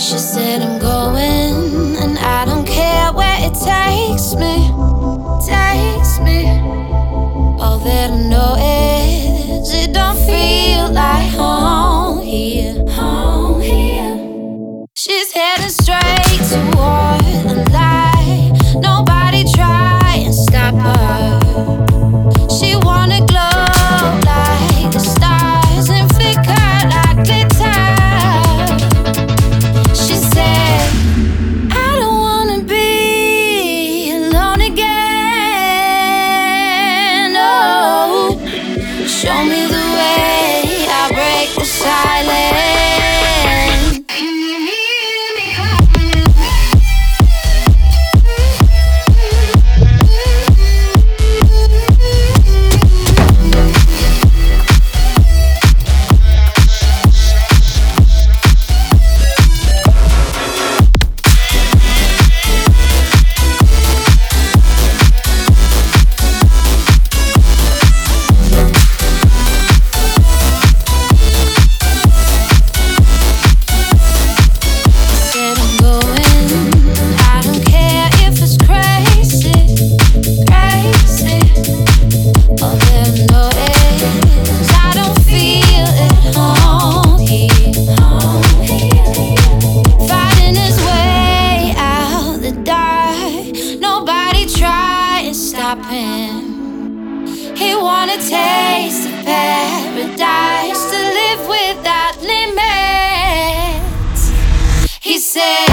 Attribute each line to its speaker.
Speaker 1: She said, I'm going, and I don't care where it takes me. stopping. He wanna taste of paradise to live without limits. He said.